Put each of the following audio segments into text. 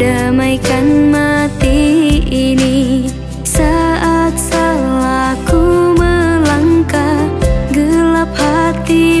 Damaikan mati ini Saat salahku melangkah Gelap hati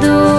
do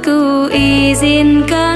ku izinkan